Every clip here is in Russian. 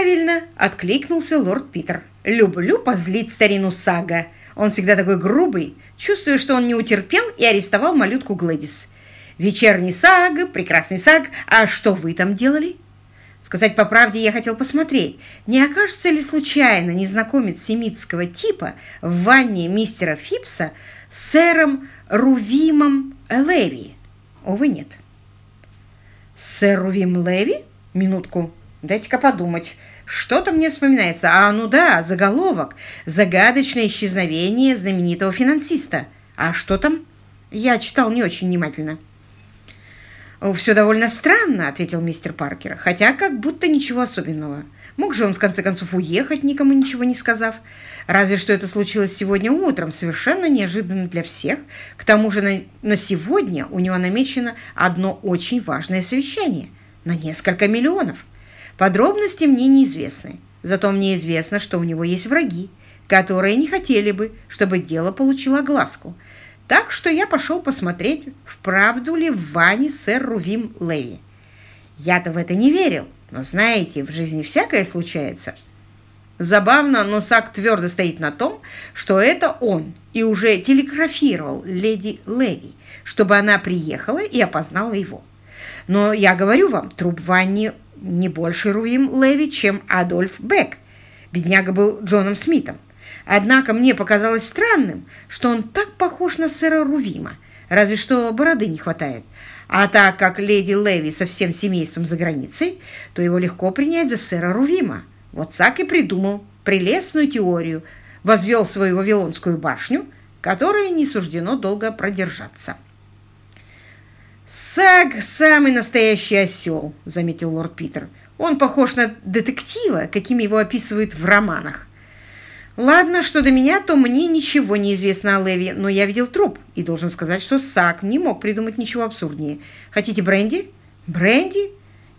правильно!» — откликнулся лорд Питер. «Люблю позлить старину Сага. Он всегда такой грубый. Чувствую, что он не утерпел и арестовал малютку Глэдис. Вечерний Саг, прекрасный Саг. А что вы там делали?» Сказать по правде, я хотел посмотреть, не окажется ли случайно незнакомец семитского типа в ванне мистера Фипса с сэром Рувимом Леви. Увы, нет. Сэр Рувим Леви? Минутку. Дайте-ка подумать. Что-то мне вспоминается. А, ну да, заголовок. Загадочное исчезновение знаменитого финансиста. А что там? Я читал не очень внимательно. «Все довольно странно», — ответил мистер Паркер, «хотя как будто ничего особенного. Мог же он, в конце концов, уехать, никому ничего не сказав? Разве что это случилось сегодня утром, совершенно неожиданно для всех. К тому же на, на сегодня у него намечено одно очень важное совещание на несколько миллионов. Подробности мне неизвестны, зато мне известно, что у него есть враги, которые не хотели бы, чтобы дело получило огласку». Так что я пошел посмотреть, вправду ли в ванне сэр Рувим Леви. Я-то в это не верил, но, знаете, в жизни всякое случается. Забавно, но Сак твердо стоит на том, что это он и уже телеграфировал леди Леви, чтобы она приехала и опознала его. Но я говорю вам, труп в ванне не больше Руим Леви, чем Адольф Бек. Бедняга был Джоном Смитом. Однако мне показалось странным, что он так похож на сэра Рувима, разве что бороды не хватает. А так как леди Леви со всем семейством за границей, то его легко принять за сэра Рувима. Вот Сак и придумал прелестную теорию, возвел свою Вавилонскую башню, которой не суждено долго продержаться. «Саг – самый настоящий осел», – заметил лорд Питер. «Он похож на детектива, какими его описывают в романах. Ладно, что до меня, то мне ничего не известно о Леви, но я видел труп и должен сказать, что Сак не мог придумать ничего абсурднее. Хотите бренди? Бренди?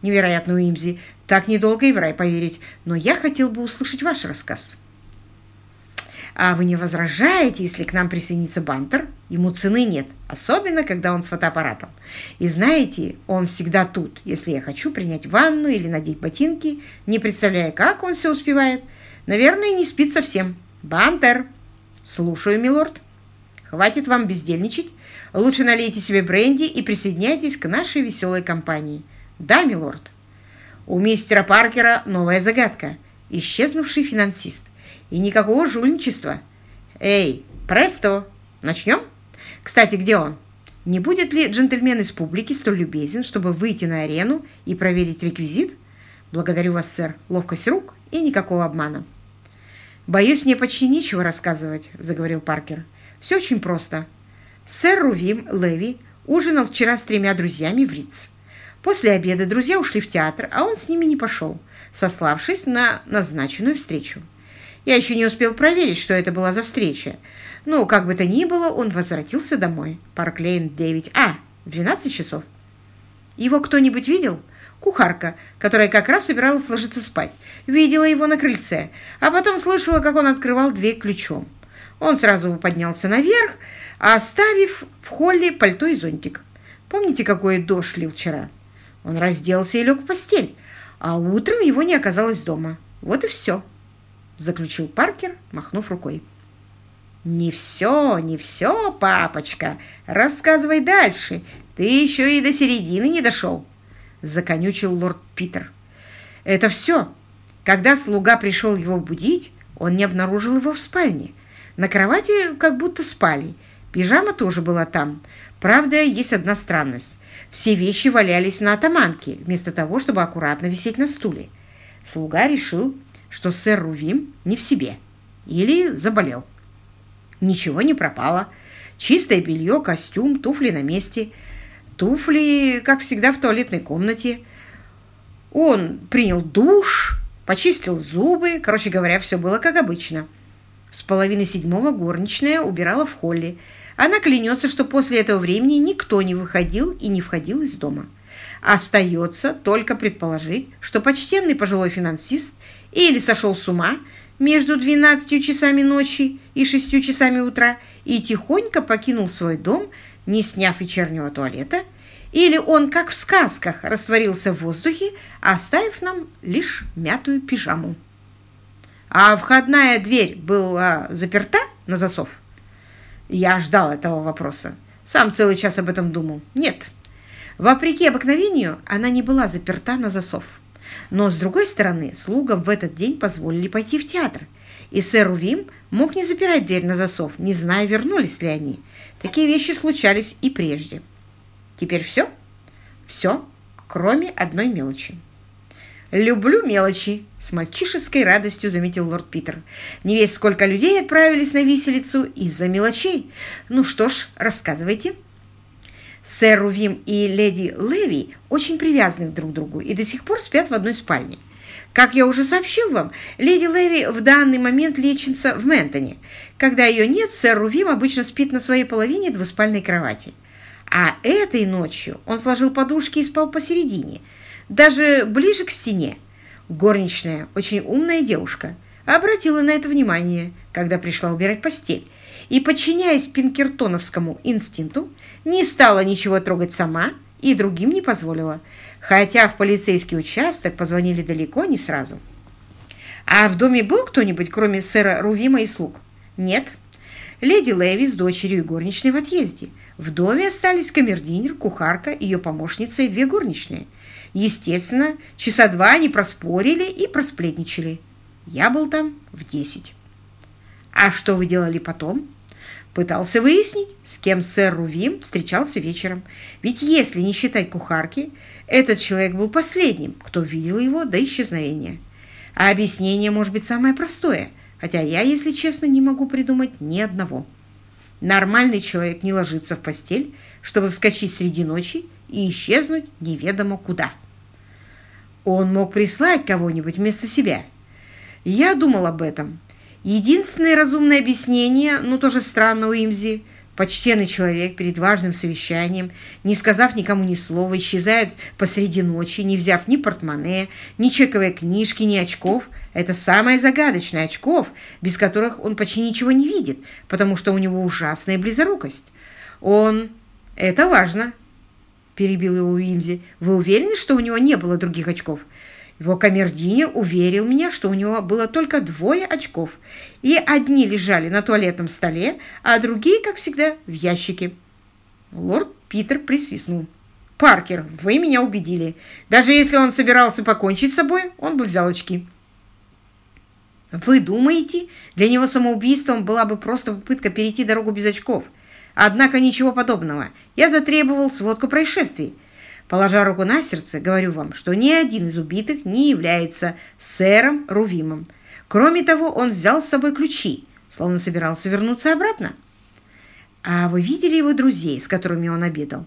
Невероятно, Уимзи. Так недолго и в рай поверить. Но я хотел бы услышать ваш рассказ. А вы не возражаете, если к нам присоединится Бантер? Ему цены нет, особенно когда он с фотоаппаратом. И знаете, он всегда тут, если я хочу принять ванну или надеть ботинки, не представляя, как он все успевает. Наверное, не спит совсем. Бантер. Слушаю, милорд. Хватит вам бездельничать. Лучше налейте себе бренди и присоединяйтесь к нашей веселой компании. Да, милорд. У мистера Паркера новая загадка. Исчезнувший финансист. И никакого жульничества. Эй, престо! Начнем? Кстати, где он? Не будет ли джентльмен из публики столь любезен, чтобы выйти на арену и проверить реквизит? Благодарю вас, сэр. Ловкость рук и никакого обмана. «Боюсь, мне почти нечего рассказывать», — заговорил Паркер. «Все очень просто. Сэр Рувим Леви ужинал вчера с тремя друзьями в Риц. После обеда друзья ушли в театр, а он с ними не пошел, сославшись на назначенную встречу. Я еще не успел проверить, что это была за встреча. Но, как бы то ни было, он возвратился домой. Парк Лейн 9А в 12 часов. Его кто-нибудь видел?» Кухарка, которая как раз собиралась ложиться спать, видела его на крыльце, а потом слышала, как он открывал дверь ключом. Он сразу поднялся наверх, оставив в холле пальто и зонтик. Помните, какой дождь лил вчера? Он разделся и лег в постель, а утром его не оказалось дома. Вот и все, заключил Паркер, махнув рукой. «Не все, не все, папочка. Рассказывай дальше. Ты еще и до середины не дошел». — законючил лорд Питер. «Это все. Когда слуга пришел его будить, он не обнаружил его в спальне. На кровати как будто спали. Пижама тоже была там. Правда, есть одна странность. Все вещи валялись на атаманке, вместо того, чтобы аккуратно висеть на стуле. Слуга решил, что сэр Рувим не в себе или заболел. Ничего не пропало. Чистое белье, костюм, туфли на месте — туфли, как всегда, в туалетной комнате. Он принял душ, почистил зубы. Короче говоря, все было как обычно. С половины седьмого горничная убирала в холле. Она клянется, что после этого времени никто не выходил и не входил из дома. Остается только предположить, что почтенный пожилой финансист или сошел с ума между 12 часами ночи и 6 часами утра и тихонько покинул свой дом, не сняв вечернего туалета, Или он, как в сказках, растворился в воздухе, оставив нам лишь мятую пижаму. А входная дверь была заперта на засов? Я ждал этого вопроса. Сам целый час об этом думал. Нет. Вопреки обыкновению, она не была заперта на засов. Но, с другой стороны, слугам в этот день позволили пойти в театр. И сэр Увим мог не запирать дверь на засов, не зная, вернулись ли они. Такие вещи случались и прежде. Теперь все? Все, кроме одной мелочи. «Люблю мелочи», — с мальчишеской радостью заметил лорд Питер. «Не весь сколько людей отправились на виселицу из-за мелочей. Ну что ж, рассказывайте». Сэр Рувим и леди Леви очень привязаны друг к другу и до сих пор спят в одной спальне. Как я уже сообщил вам, леди Леви в данный момент лечится в Ментоне. Когда ее нет, сэр Рувим обычно спит на своей половине двуспальной кровати. А этой ночью он сложил подушки и спал посередине – даже ближе к стене. Горничная, очень умная девушка, обратила на это внимание, когда пришла убирать постель, и, подчиняясь пинкертоновскому инстинкту, не стала ничего трогать сама и другим не позволила, хотя в полицейский участок позвонили далеко не сразу. А в доме был кто-нибудь, кроме сэра Рувима и слуг? Нет. Леди Леви с дочерью и горничной в отъезде. В доме остались камердинер, кухарка, ее помощница и две горничные – Естественно, часа два они проспорили и просплетничали. Я был там в десять. А что вы делали потом? Пытался выяснить, с кем сэр Рувим встречался вечером. Ведь если не считать кухарки, этот человек был последним, кто видел его до исчезновения. А объяснение может быть самое простое, хотя я, если честно, не могу придумать ни одного. Нормальный человек не ложится в постель, чтобы вскочить среди ночи и исчезнуть неведомо куда. Он мог прислать кого-нибудь вместо себя. Я думал об этом. Единственное разумное объяснение, ну тоже странно у Имзи, почтенный человек перед важным совещанием, не сказав никому ни слова, исчезает посреди ночи, не взяв ни портмоне, ни чековой книжки, ни очков. Это самое загадочное очков, без которых он почти ничего не видит, потому что у него ужасная близорукость. Он... Это важно перебил его Уимзи. «Вы уверены, что у него не было других очков?» Его камердинер уверил меня, что у него было только двое очков, и одни лежали на туалетном столе, а другие, как всегда, в ящике. Лорд Питер присвистнул. «Паркер, вы меня убедили. Даже если он собирался покончить с собой, он бы взял очки». «Вы думаете, для него самоубийством была бы просто попытка перейти дорогу без очков?» Однако ничего подобного. Я затребовал сводку происшествий. Положа руку на сердце, говорю вам, что ни один из убитых не является сэром Рувимом. Кроме того, он взял с собой ключи, словно собирался вернуться обратно. А вы видели его друзей, с которыми он обедал?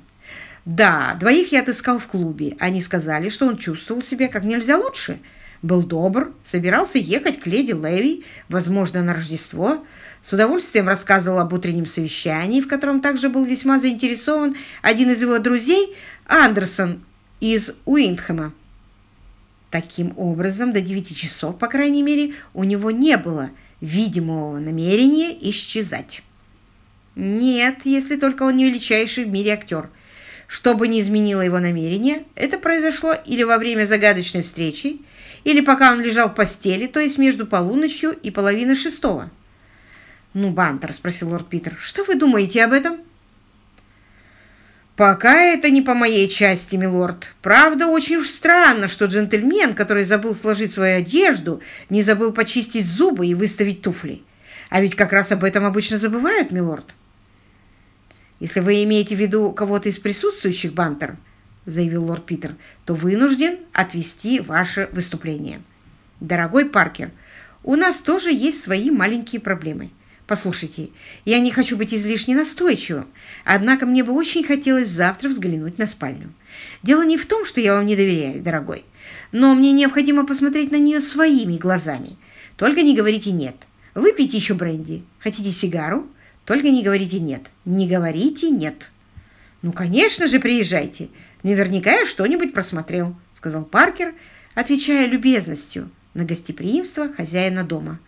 Да, двоих я отыскал в клубе. Они сказали, что он чувствовал себя как нельзя лучше. Был добр, собирался ехать к леди Леви, возможно, на Рождество, с удовольствием рассказывал об утреннем совещании, в котором также был весьма заинтересован один из его друзей, Андерсон из Уиндхэма. Таким образом, до девяти часов, по крайней мере, у него не было видимого намерения исчезать. Нет, если только он не величайший в мире актер. Что бы ни изменило его намерение, это произошло или во время загадочной встречи, или пока он лежал в постели, то есть между полуночью и половиной шестого. «Ну, Бантер», — спросил лорд Питер, — «что вы думаете об этом?» «Пока это не по моей части, милорд. Правда, очень уж странно, что джентльмен, который забыл сложить свою одежду, не забыл почистить зубы и выставить туфли. А ведь как раз об этом обычно забывают, милорд». «Если вы имеете в виду кого-то из присутствующих, Бантер», — заявил лорд Питер, — «то вынужден отвести ваше выступление. Дорогой Паркер, у нас тоже есть свои маленькие проблемы». Послушайте, я не хочу быть излишне настойчивым, однако мне бы очень хотелось завтра взглянуть на спальню. Дело не в том, что я вам не доверяю, дорогой, но мне необходимо посмотреть на нее своими глазами. Только не говорите «нет». Выпейте еще бренди. Хотите сигару? Только не говорите «нет». Не говорите «нет». «Ну, конечно же, приезжайте. Наверняка я что-нибудь просмотрел», — сказал Паркер, отвечая любезностью на гостеприимство хозяина дома.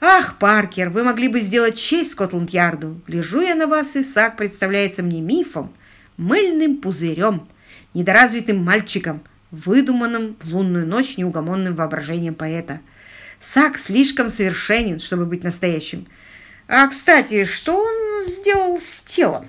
«Ах, Паркер, вы могли бы сделать честь Скотланд-Ярду. Гляжу я на вас, Исаак представляется мне мифом. мыльным пузырем, недоразвитым мальчиком, выдуманным в лунную ночь неугомонным воображением поэта. Сак слишком совершенен, чтобы быть настоящим. А, кстати, что он сделал с телом?